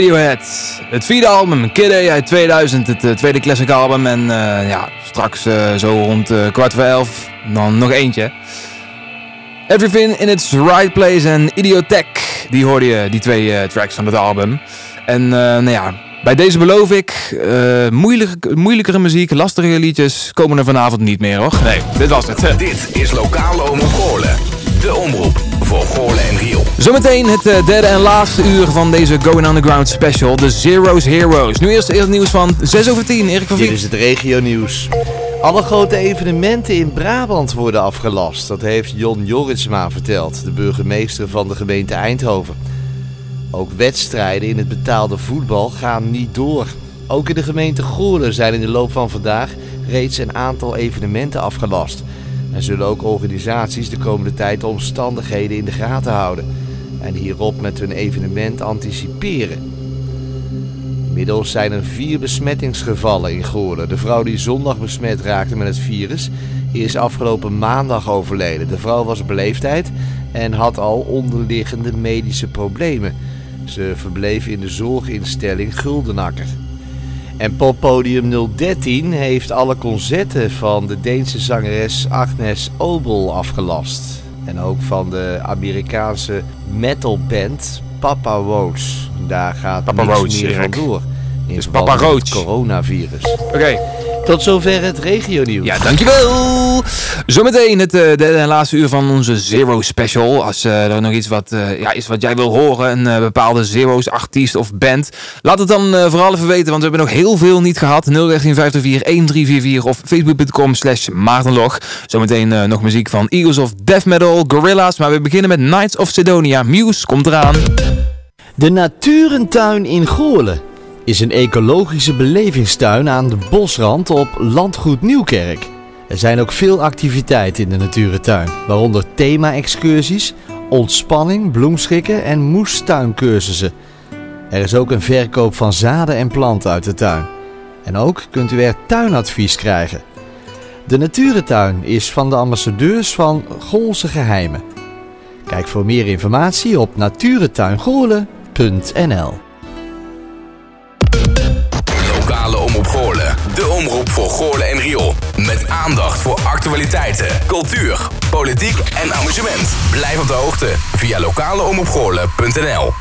Radiohead. Het vierde album, Kid A uit 2000, het uh, tweede classic album. En uh, ja, straks uh, zo rond kwart voor elf, dan nog eentje. Everything in its right place en Idiotech, die hoorde je, die twee tracks van het album. En nou ja, bij deze beloof ik, moeilijke, moeilijkere muziek, lastige liedjes komen er vanavond niet meer hoor. Nee, dit was het. Dit is Lokale Omroep Goorlen, de omroep voor Goorlen en Riel. Zometeen het uh, derde en laatste uur van deze Going Underground special, de Zero's Heroes. Nu eerst het nieuws van 6 over 10, Erik van Vliet. Dit is het regio nieuws. Alle grote evenementen in Brabant worden afgelast. Dat heeft Jon Joritsma verteld, de burgemeester van de gemeente Eindhoven. Ook wedstrijden in het betaalde voetbal gaan niet door. Ook in de gemeente Goorlen zijn in de loop van vandaag reeds een aantal evenementen afgelast. En zullen ook organisaties de komende tijd de omstandigheden in de gaten houden en hierop met hun evenement anticiperen. Inmiddels zijn er vier besmettingsgevallen in Goorlen. De vrouw die zondag besmet raakte met het virus is afgelopen maandag overleden. De vrouw was op en had al onderliggende medische problemen. Ze verbleef in de zorginstelling Guldenakker. En poppodium 013 heeft alle concerten van de Deense zangeres Agnes Obel afgelast. En ook van de Amerikaanse metalband Papa Roach. Daar gaat Papa niks Roach, meer van door. In dus Papa Roach. coronavirus. Oké. Tot zover het regionieuws. Ja, dankjewel. Zometeen het uh, derde en laatste uur van onze Zero Special. Als uh, er nog iets wat, uh, ja, is wat jij wil horen, een bepaalde Zero's artiest of band. Laat het dan vooral even weten, want we hebben nog heel veel niet gehad. 01354 of facebook.com slash maartenlog. Zometeen nog muziek van Eagles of Death Metal, Gorilla's. Maar we beginnen met Knights of Sidonia. Muse komt eraan. De Naturentuin in Goorlen is een ecologische belevingstuin aan de bosrand op Landgoed Nieuwkerk. Er zijn ook veel activiteiten in de Naturentuin, waaronder thema-excursies, ontspanning, bloemschikken en moestuincursussen. Er is ook een verkoop van zaden en planten uit de tuin. En ook kunt u er tuinadvies krijgen. De Naturentuin is van de ambassadeurs van Goolse Geheimen. Kijk voor meer informatie op naturentuingoorlen.nl De omroep voor Goorlen en Riool. Met aandacht voor actualiteiten, cultuur, politiek en amusement. Blijf op de hoogte via lokaleomroepgoorlen.nl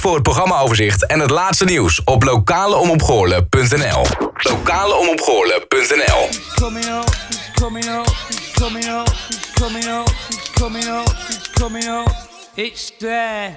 voor het programmaoverzicht en het laatste nieuws op lokaleomopgoorlen.nl. Lokaleomopgoorlen.nl It's there.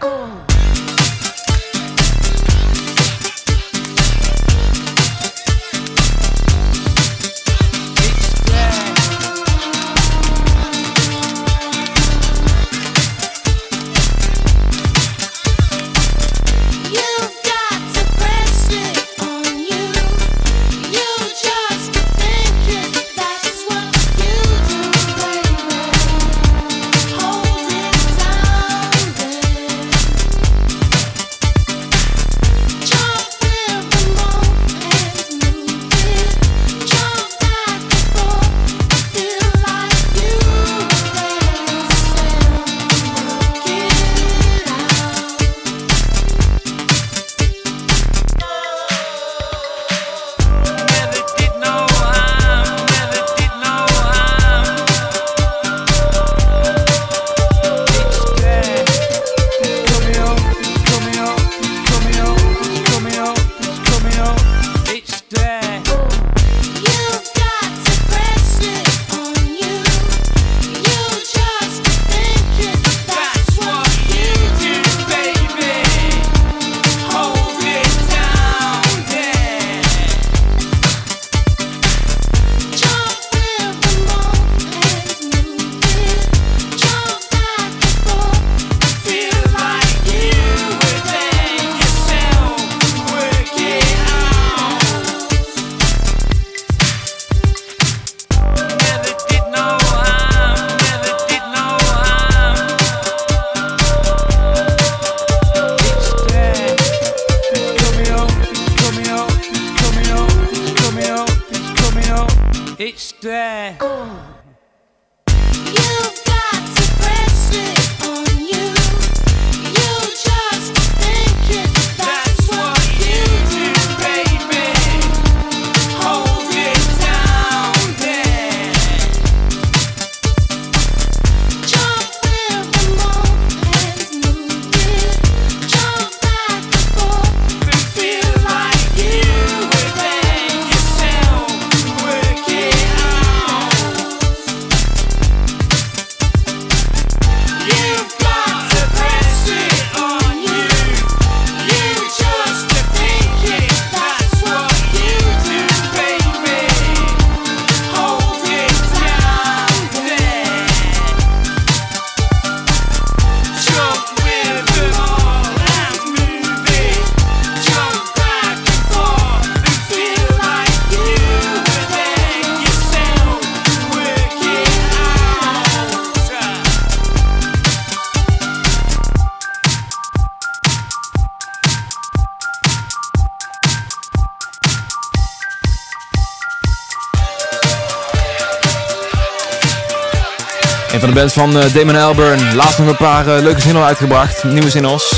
Van uh, Damon Albarn. Laatst nog een paar uh, leuke singles uitgebracht. Nieuwe singles.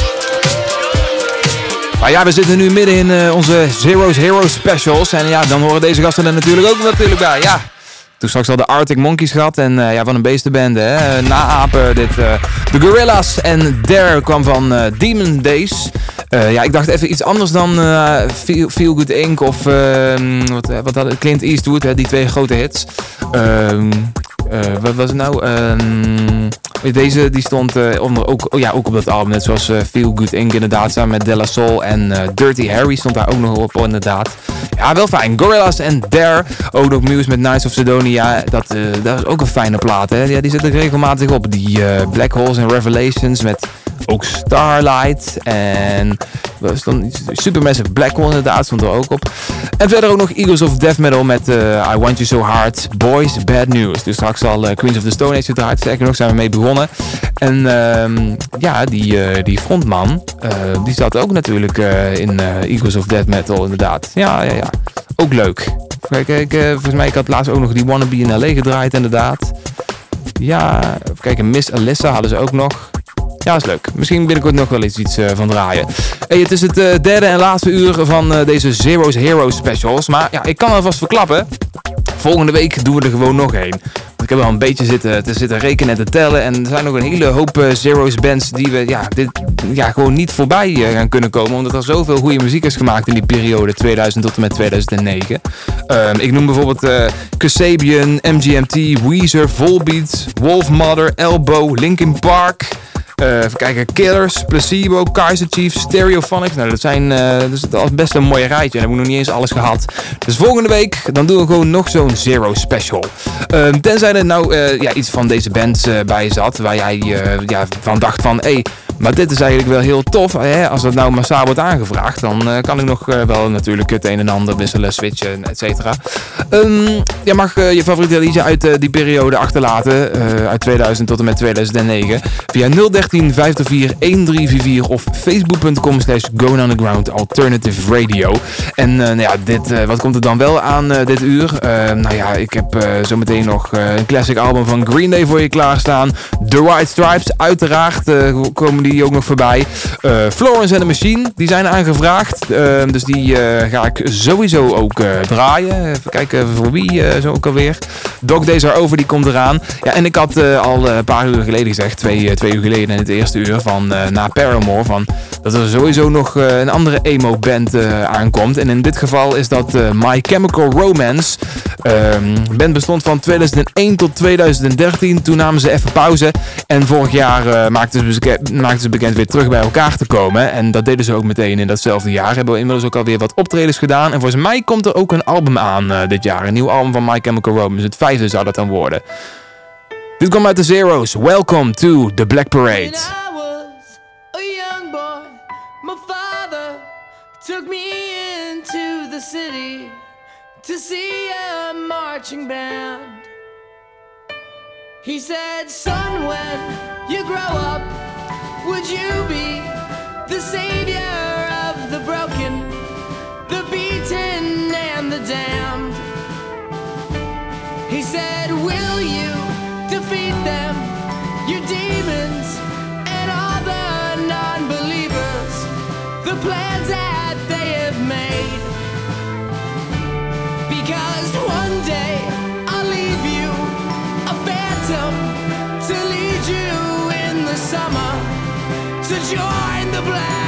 Maar ja, we zitten nu midden in uh, onze Zero's Heroes specials. En ja, dan horen deze gasten er natuurlijk ook natuurlijk bij. Ja, toen straks al de Arctic Monkeys gehad. En ja, van een beestenbende. Hè? Naapen dit. De Gorillas. En Dare kwam van Demon Days. ja, ik dacht even iets anders dan Feel, Feel, Good Inc. Of wat, wat had Clint Eastwood. Hè? Die twee grote hits. Ehm, wat was het nou? Um, deze die stond uh, onder, ook, oh ja, ook op dat album, net zoals uh, Feel Good Inc. inderdaad, samen met Della Soul en uh, Dirty Harry stond daar ook nog op inderdaad. Ja, wel fijn. Gorillaz en Dare, ook nog Muse met Nights of Sidonia, dat, dat is ook een fijne plaat hè. Ja, die zit er regelmatig op. Die Black Holes and Revelations met ook Starlight en dan Supermassive Black Hole inderdaad stond er ook op. En verder ook nog Eagles of Death Metal met I Want You So Hard, Boys Bad News. Dus straks al Queens of the Stone Age gedraaid. Sterker nog zijn we mee begonnen. En uh, ja, die, uh, die frontman, die zat ook natuurlijk in Eagles of Death Metal inderdaad. Ja, ja, ja. Ook leuk. Kijk, ik, volgens mij ik had laatst ook nog die Wannabe in LA gedraaid inderdaad. Ja, kijken, Miss Alyssa hadden ze ook nog. Ja, is leuk. Misschien binnenkort nog wel eens iets van draaien. Het is het derde en laatste uur van deze Zero's Heroes specials. Maar ja, ik kan alvast verklappen. Volgende week doen we er gewoon nog één. Ik heb wel een beetje zitten, te zitten rekenen en te tellen. En er zijn nog een hele hoop Zero's bands die we ja, dit, ja, gewoon niet voorbij gaan kunnen komen. Omdat er zoveel goede muziek is gemaakt in die periode 2000 tot en met 2009. Um, ik noem bijvoorbeeld uh, Kasabian, MGMT, Weezer, Volbeat, Wolfmother, Elbow, Linkin Park... Uh, even kijken, Killers, Placebo, Kaiser Chiefs, Stereophonics. Nou, dat zijn uh, dat is best een mooi rijtje. En heb ik nog niet eens alles gehad. Dus volgende week, dan doen we gewoon nog zo'n Zero Special. Uh, tenzij nou uh, ja, iets van deze bands bij zat, waar jij ja, van dacht van... Hey, maar dit is eigenlijk wel heel tof. Hè? Als dat nou massaal wordt aangevraagd, dan kan ik nog wel natuurlijk het een en ander wisselen, switchen, et cetera. Um, je mag je favoriete liedje uit die periode achterlaten, uit 2000 tot en met 2009, via 013 504 1344 of facebook.com slash Underground Alternative Radio. En nou ja, dit, wat komt er dan wel aan dit uur? nou ja, ik heb zometeen nog een classic album van Green Day voor je klaarstaan. The White Stripes, uiteraard komen die ook nog voorbij. Uh, Florence and the Machine, die zijn aangevraagd. Dus die ga ik sowieso ook draaien. Even kijken voor wie zo ook alweer. Dog Days Over, die komt eraan. Ja, en ik had al een paar uur geleden gezegd, twee, twee uur geleden in het eerste uur, van na Paramore, van dat er sowieso nog een andere emo-band aankomt. En in dit geval is dat My Chemical Romance. Um, band bestond van 2001 tot 2013. Toen namen ze even pauze. En vorig jaar maakten ze, maakten maakten ze bekend weer terug bij elkaar te komen. En dat deden ze ook meteen in datzelfde jaar. Hebben we inmiddels ook alweer wat optredens gedaan. En volgens mij komt er ook een album aan uh, dit jaar. Een nieuw album van My Chemical Romance. Het vijfde zou dat dan worden. Dit komt uit de Zeros. Welcome to the Black Parade. took me into the city to see a marching band. He said, Son, when you grow up, Would you be the savior of the broken, the beaten, and the damned? He said, Will you defeat them, your demons, and all the non believers, the plans that they have made? Because one day summer to join the Black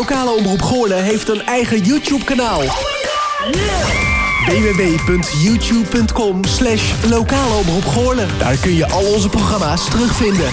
Lokale Omroep Goorlen heeft een eigen YouTube-kanaal. www.youtube.com slash lokale omroep Goorlen. Daar kun je al onze programma's terugvinden.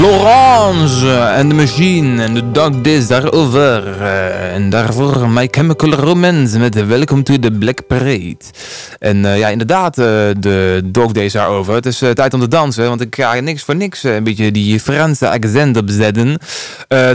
Florence en de Machine en de Dog Days daarover. Uh, en daarvoor My Chemical Romance met Welcome to the Black Parade. En uh, ja, inderdaad, uh, de Dog Days daarover. Het is tijd om te dansen, want ik ga niks voor niks een beetje die Franse accent opzetten.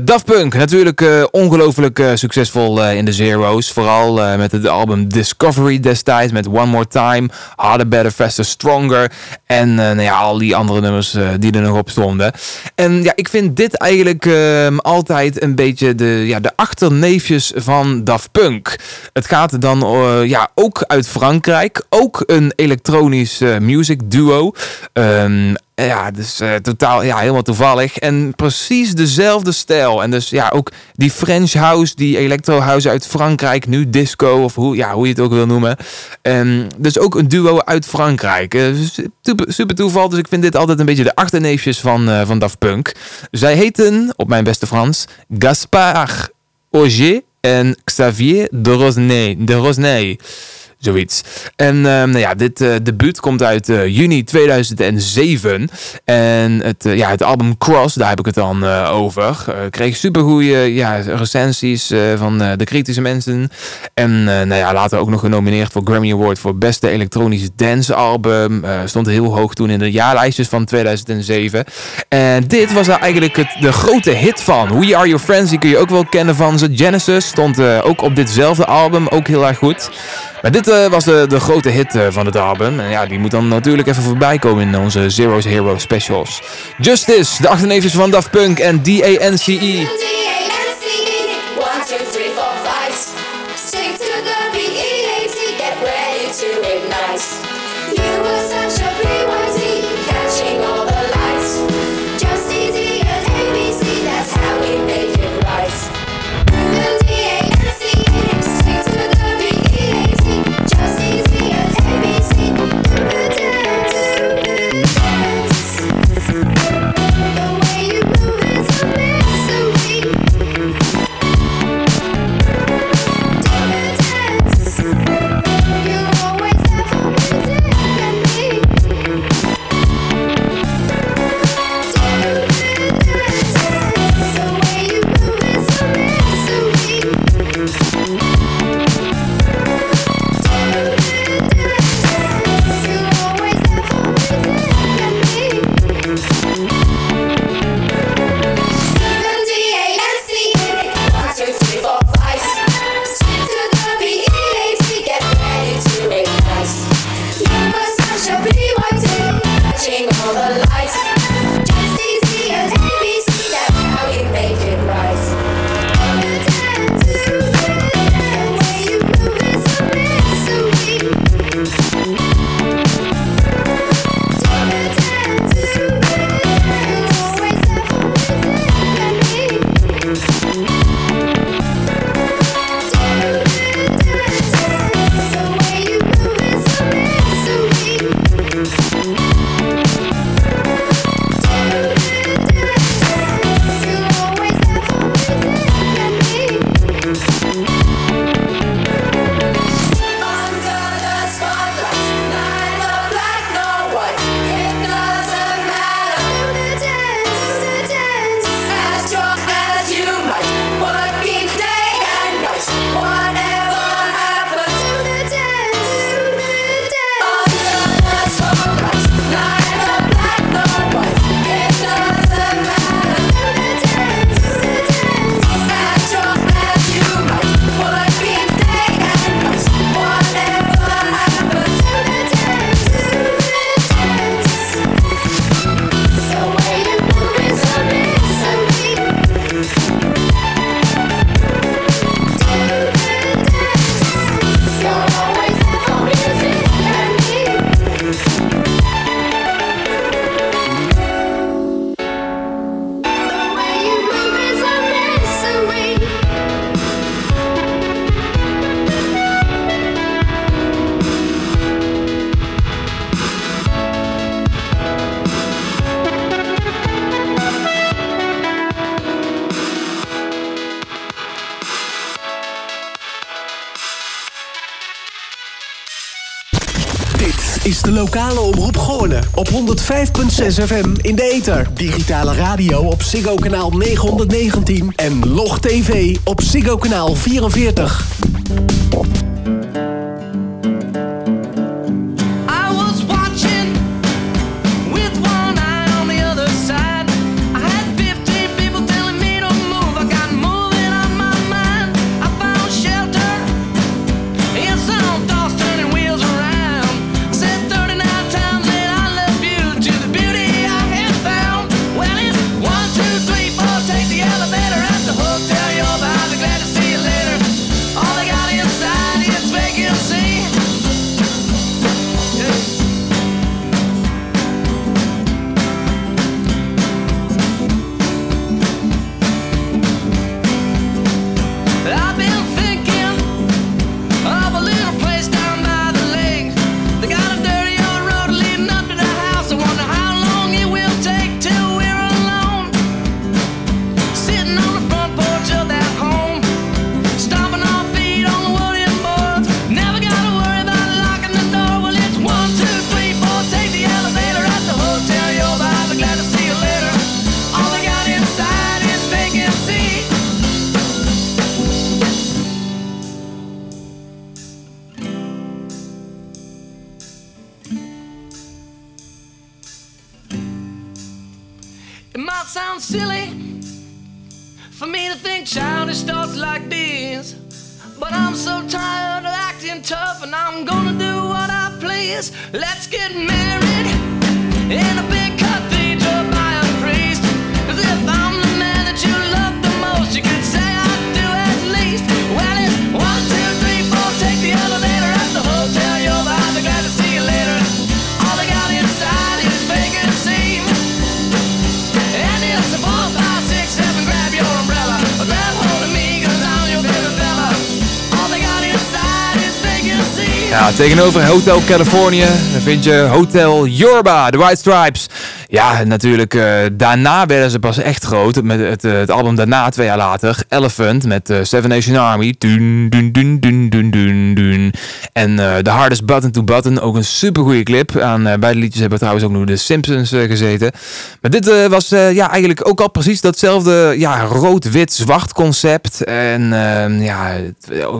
Daft Punk, natuurlijk ongelooflijk succesvol in de Zero's. Vooral met het album Discovery destijds met One More Time, Harder, Better, Faster, Stronger. En nou ja, al die andere nummers die er nog op stonden. En ja, ik vind dit eigenlijk uh, altijd een beetje de, ja, de achterneefjes van Daft Punk. Het gaat dan uh, ja, ook uit Frankrijk. Ook een elektronisch uh, music duo. Um, ja, dus uh, totaal, ja, helemaal toevallig. En precies dezelfde stijl. En dus ja, ook die French house, die electro house uit Frankrijk, nu disco of hoe, ja, hoe je het ook wil noemen. Um, dus ook een duo uit Frankrijk. Uh, super, super, toeval, dus ik vind dit altijd een beetje de achterneefjes van, uh, van Daft Punk. Zij heten, op mijn beste Frans, Gaspard Auger en Xavier de Rosnay. De Rosnay. Zoiets. En uh, nou ja, dit uh, debuut komt uit uh, juni 2007. En het, ja, het album Cross, daar heb ik het dan over. kreeg supergoeie ja, recensies van de kritische mensen. En nou ja, later ook nog genomineerd voor Grammy Award voor beste elektronische dance album. stond heel hoog toen in de jaarlijstjes van 2007. En dit was daar eigenlijk het, de grote hit van. We Are Your Friends, die kun je ook wel kennen van ze. Genesis stond ook op ditzelfde album, ook heel erg goed. Maar dit uh, was de, de grote hit uh, van het album. En ja, die moet dan natuurlijk even voorbij komen in onze Zero's Hero specials. Justice, de achterneefjes van Daft Punk en D-A-N-C-E. FM in de ether. Digitale radio op Ziggo kanaal 919 en Log TV op Ziggo kanaal 44. Tegenover Hotel California vind je Hotel Yorba, de White Stripes. Ja, natuurlijk, eh, daarna werden ze pas echt groot. Met het, eh, het album daarna, twee jaar later, Elephant met eh, Seven Nation Army. Dun, dun, dun, dun, dun, dun, dun. En eh, The Hardest Button to Button, ook een super goede clip. Aan beide liedjes hebben trouwens ook nog de Simpsons gezeten. Maar dit was ja, eigenlijk ook al precies datzelfde ja, rood-wit-zwart concept. En eh, ja,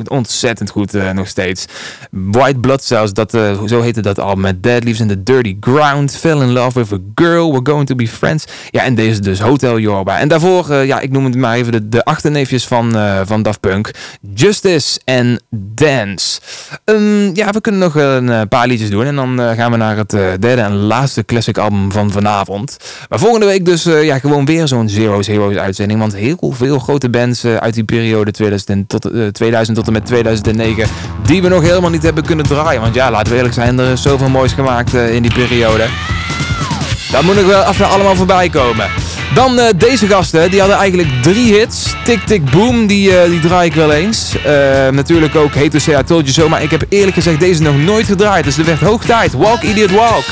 ontzettend goed nog steeds. White Blood Cells, dat, zo heette dat album. Met Dead Leaves in the Dirty Ground. Fell in Love with a Girl. We're Going to be Friends. Ja, en deze dus Hotel Yorba. En daarvoor, eh, ja, ik noem het maar even de, de achterneefjes van, eh, van Daft Punk. Justice en Dance. Ehm, ja, we kunnen nog een eh, paar liedjes doen. En dan gaan we naar het derde en laatste classic album van vanavond. Maar volgende week dus ja, gewoon weer zo'n Zero's Heroes uitzending. Want heel veel grote bands uit die periode 2000 en tot, eh, 2000 tot en met 2009... die we nog helemaal niet hebben kunnen draaien. Want ja, laten we eerlijk zijn, er is zoveel moois gemaakt in die periode. Dat moet nog wel even allemaal voorbij komen. Dan eh, deze gasten, die hadden eigenlijk drie hits. Tick Tick Boom, die, eh, die draai ik wel eens. Eh, natuurlijk ook Hate to Say Told You So, maar ik heb eerlijk gezegd deze nog nooit gedraaid. Dus er werd hoog tijd. Walk Idiot Walk.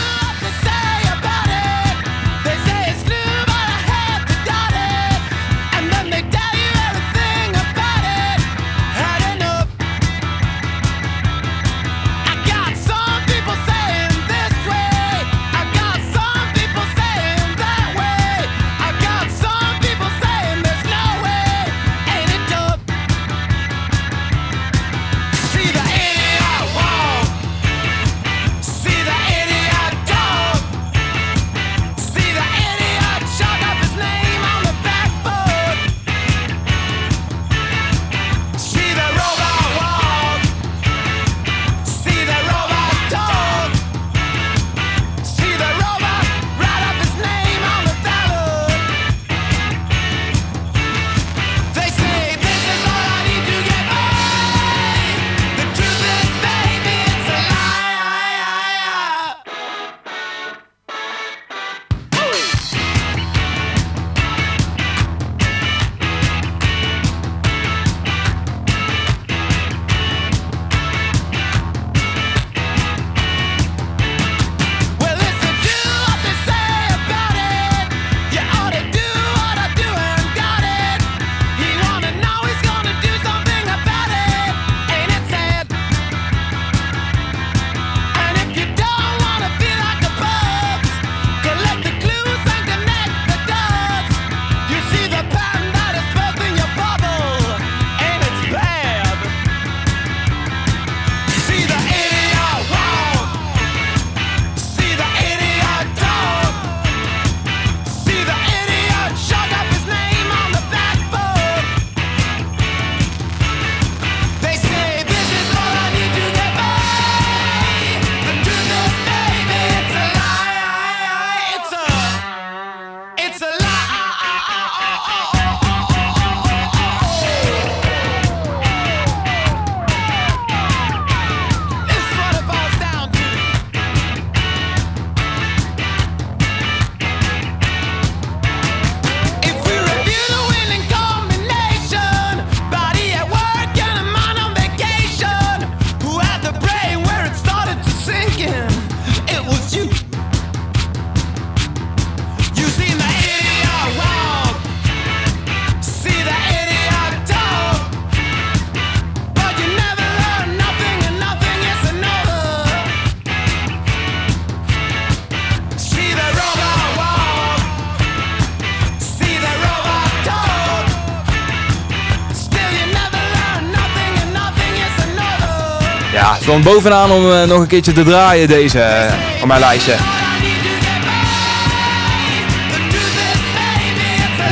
Stond bovenaan om eh, nog een keertje te draaien deze eh, op mijn lijstje.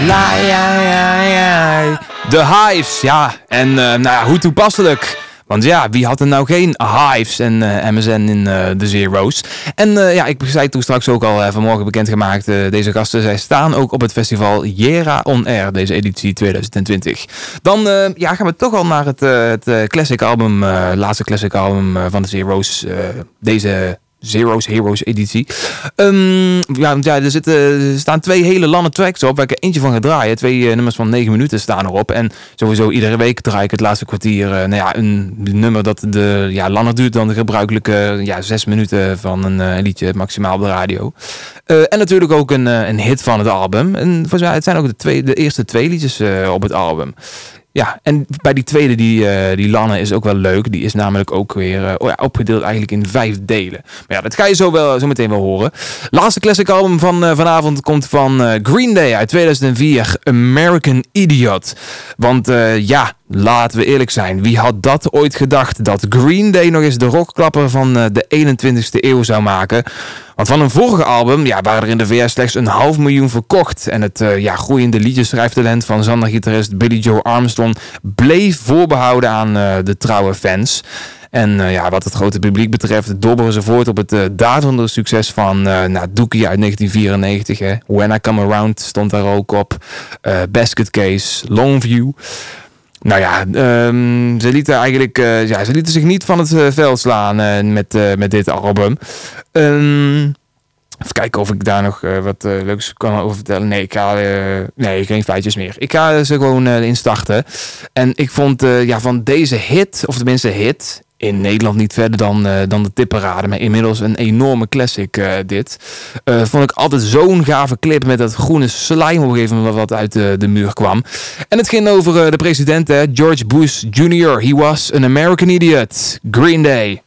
La, ja, ja, ja. De Hives, ja. En uh, nou ja, hoe toepasselijk. Want ja, wie had er nou geen Hives en uh, MSN in uh, de Zero's? En uh, ja, ik zei toen straks ook al vanmorgen bekendgemaakt, deze gasten, zij staan ook op het festival Jera On Air, deze editie 2020. Dan ja, gaan we toch al naar het, het classic album, laatste classic album van de Zero's, deze Zero's Heroes editie. Um, ja, ja er, zitten, er staan twee hele lange tracks op waar ik er eentje van ga draaien. Twee uh, nummers van 9 minuten staan erop. En sowieso iedere week draai ik het laatste kwartier uh, nou ja, een nummer dat de, ja, langer duurt dan de gebruikelijke ja, 6 minuten van een uh, liedje maximaal op de radio. en natuurlijk ook een, een hit van het album. En volgens mij het zijn ook de, twee, de eerste twee liedjes op het album. Ja, en bij die tweede, die, uh, die Lanne, is ook wel leuk. Die is namelijk ook weer uh, oh opgedeeld eigenlijk in vijf delen. Maar ja, dat ga je zo, wel, zo meteen wel horen. Laatste classic album van uh, vanavond komt van Green Day uit 2004. American Idiot. Want ja, laten we eerlijk zijn. Wie had dat ooit gedacht? Dat Green Day nog eens de rockklapper van de 21ste eeuw zou maken. Want van een vorige album ja, waren er in de VS slechts een half miljoen verkocht. En het uh, ja, groeiende liedjeschrijftalent van zandergitarist Billy Joe Armstrong bleef voorbehouden aan uh, de trouwe fans. En ja, wat het grote publiek betreft, dobberen ze voort op het uh, succes van uh, nou, Dookie uit 1994. Hè. When I Come Around stond daar ook op. Basket Case, Longview. Nou ja, um, ze, lieten eigenlijk, uh, ja, ze lieten zich niet van het uh, veld slaan uh, met, met dit album. Um, even kijken of ik daar nog wat leuks kan over vertellen. Nee, ik ga nee, geen feitjes meer. Ik ga ze gewoon instarten. En ik vond ja, van deze hit, of tenminste hit, in Nederland niet verder dan, uh, dan de tipperade. Maar inmiddels een enorme classic uh, dit. Uh, vond ik altijd zo'n gave clip met dat groene slime op een gegeven moment wat uit de, de muur kwam. En het ging over de president, hè, George Bush Jr. He was an American idiot. Green Day.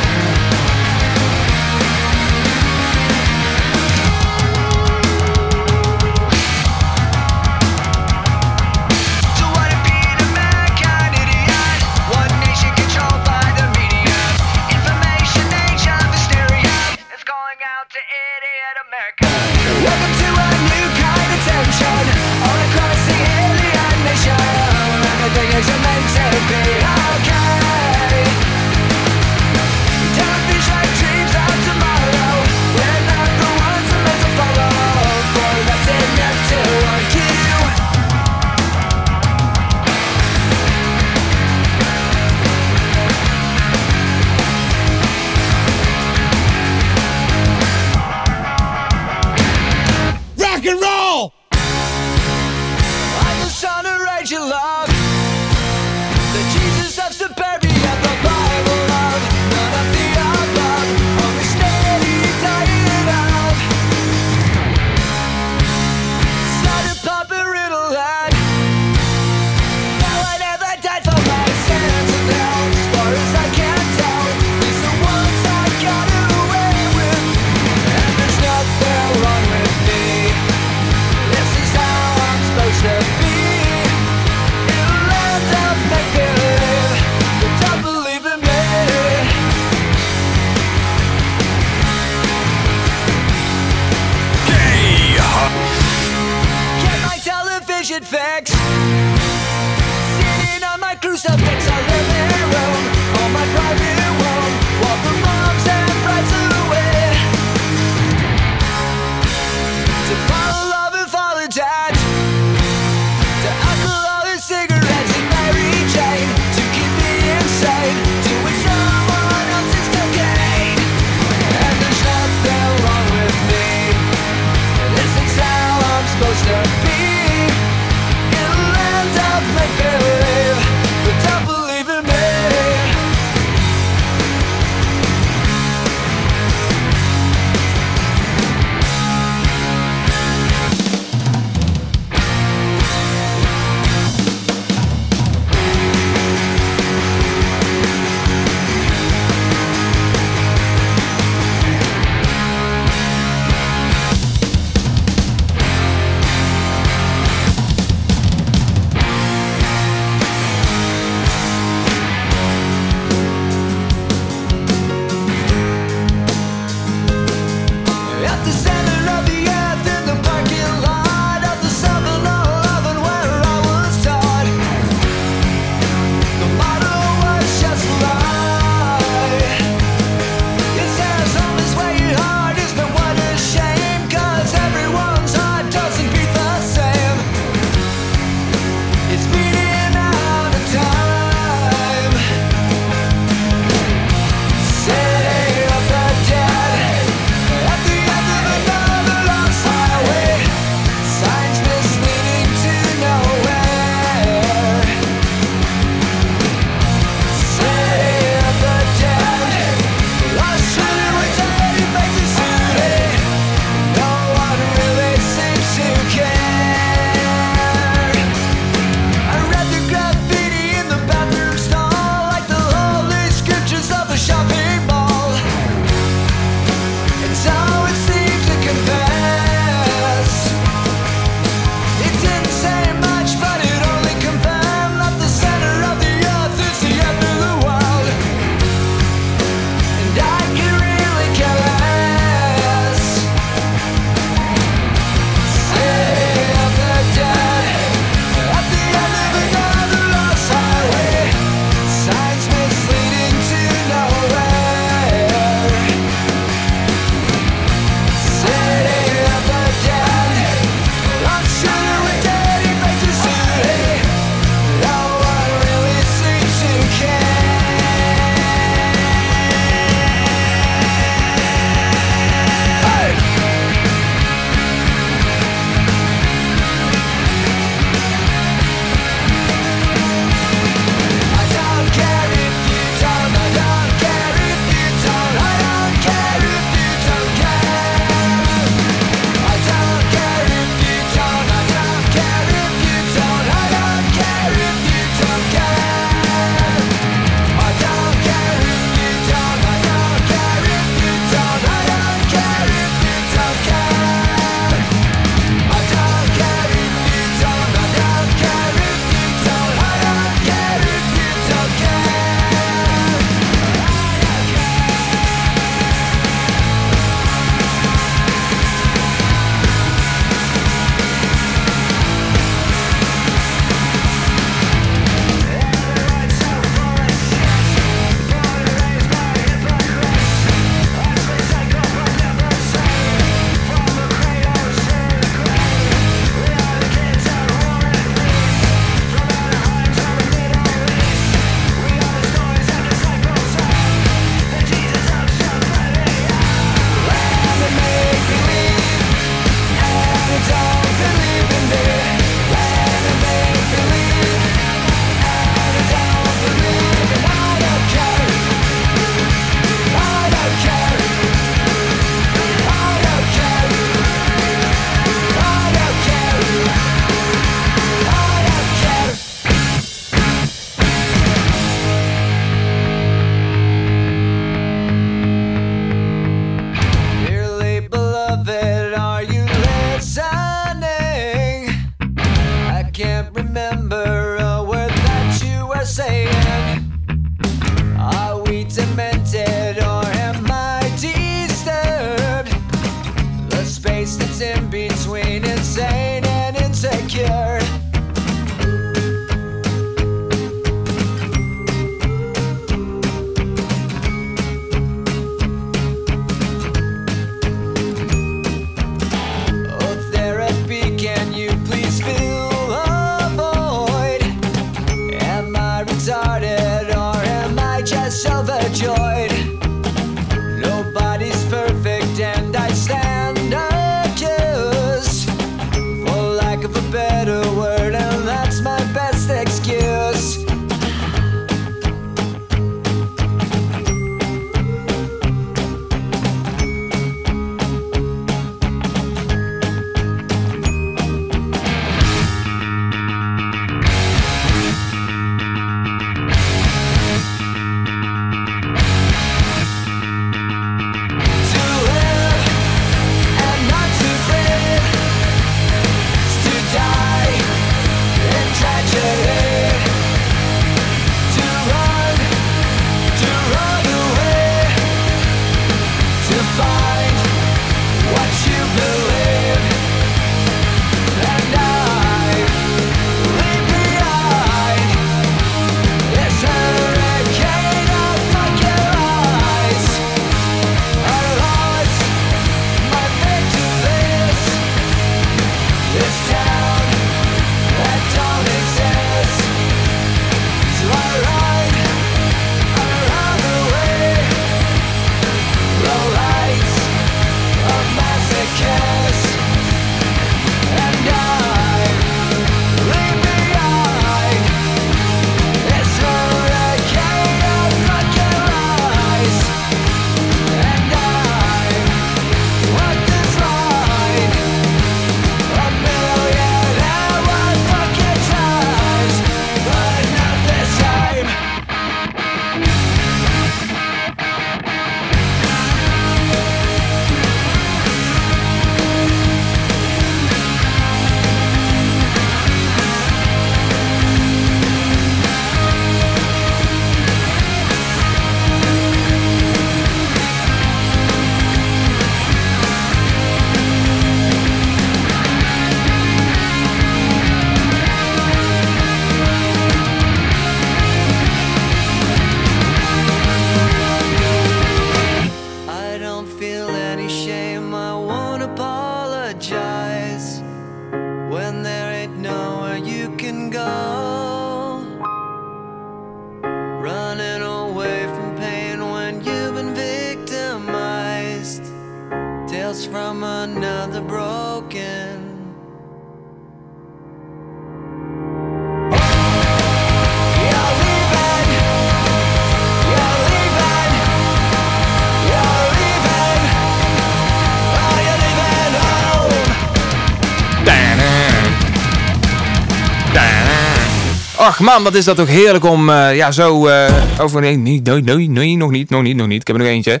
Ach man, wat is dat toch heerlijk om eh, ja, zo eh, over... Nee, nee, nee, nee, nog niet, nog niet, nog niet. Ik heb er nog eentje.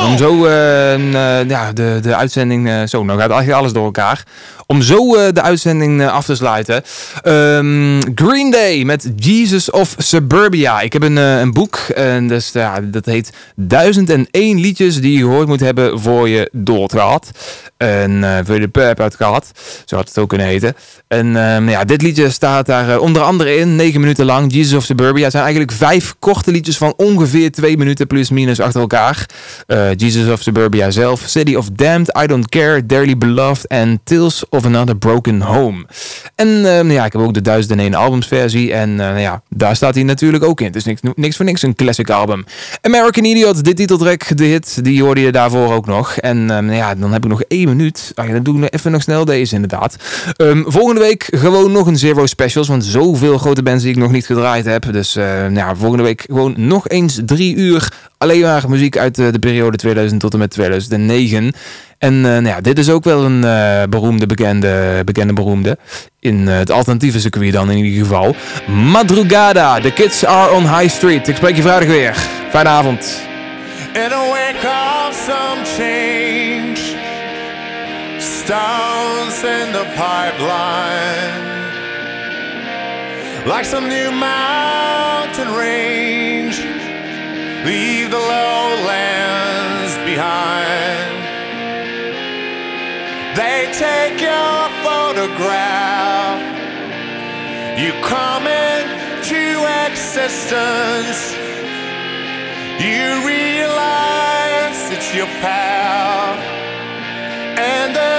Om zo eh, een, ja, de, de uitzending... zo, nou gaat eigenlijk alles door elkaar. Om zo de uitzending af te sluiten. Ehm, Green Day met Jesus of Suburbia. Ik heb een, een boek. En dus, ja, dat heet 1001 liedjes die je gehoord moet hebben voor je doodgaat. En eh, voor de pep uit gehad. Zo had het ook kunnen heten. En ehm, ja, dit liedje staat daar eh, onder andere in. 9 minuten lang. Jesus of Suburbia. Het zijn eigenlijk vijf korte liedjes van ongeveer 2 minuten plus minus achter elkaar. Eh, Jesus of Suburbia zelf. City of Damned. I Don't Care. Dearly Beloved. En Tales of Another Broken Home. En ehm, ja, ik heb ook de 1001 albums versie. En eh, ja, daar staat hij natuurlijk ook in. Het is niks, niks voor niks een classic album. American Idiot, dit titeltrack, de hit, die hoorde je daarvoor ook nog. En ehm, ja, dan heb ik nog één minuut. Ah, ja, dan doe ik nog even nog snel deze inderdaad. Ehm, volgende week gewoon nog een Zero Specials. Want zoveel grote bands die ik nog niet gedraaid heb. Dus eh, nou ja, volgende week gewoon nog eens drie uur alleen maar muziek uit eh, de periode 2000 tot en met 2009. En eh, nou ja, dit is ook wel een beroemde, bekende, bekende beroemde. In het alternatieve circuit dan in ieder geval. Madrugada, The Kids Are on High Street. Ik spreek je vrijdag weer. Fijne avond. Stones in the pipeline, like some new mountain range, leave the lowlands behind. They take your photograph, you come into existence. You realize it's your path, and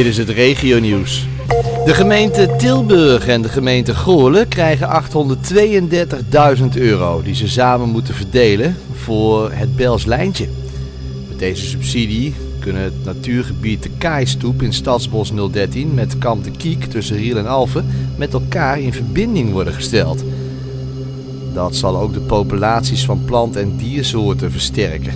Dit is het regionieuws. De gemeente Tilburg en de gemeente Goorlen krijgen 832.000 euro die ze samen moeten verdelen voor het Bels Lijntje. Met deze subsidie kunnen het natuurgebied de Kaaistoep in Stadsbos 013 met Kamp de Kiek tussen Riel en Alphen met elkaar in verbinding worden gesteld. Dat zal ook de populaties van plant- en diersoorten versterken.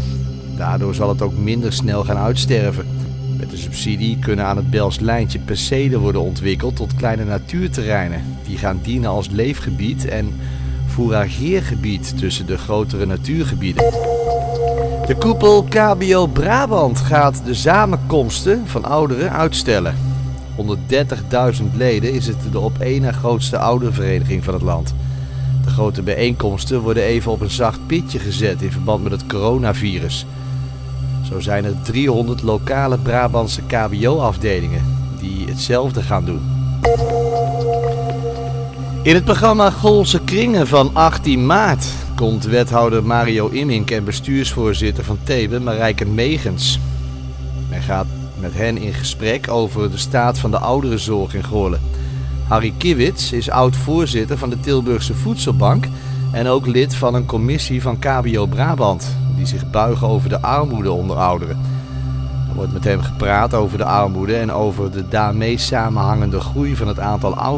Daardoor zal het ook minder snel gaan uitsterven. Met de subsidie kunnen aan het Bels lijntje percelen worden ontwikkeld tot kleine natuurterreinen. Die gaan dienen als leefgebied en fourageergebied tussen de grotere natuurgebieden. De koepel KBO Brabant gaat de samenkomsten van ouderen uitstellen. 130.000 leden is het de op één na grootste ouderenvereniging van het land. De grote bijeenkomsten worden even op een zacht pitje gezet in verband met het coronavirus. Zo zijn er 300 lokale Brabantse KBO-afdelingen die hetzelfde gaan doen. In het programma Goolse Kringen van 18 maart komt wethouder Mario Immink en bestuursvoorzitter van Thebe Marijke Megens. Men gaat met hen in gesprek over de staat van de ouderenzorg in Goorlen. Harry Kiewits is oud-voorzitter van de Tilburgse Voedselbank en ook lid van een commissie van KBO Brabant, die zich buigen over de armoede onder ouderen. Er wordt met hem gepraat over de armoede en over de daarmee samenhangende groei van het aantal ouderen.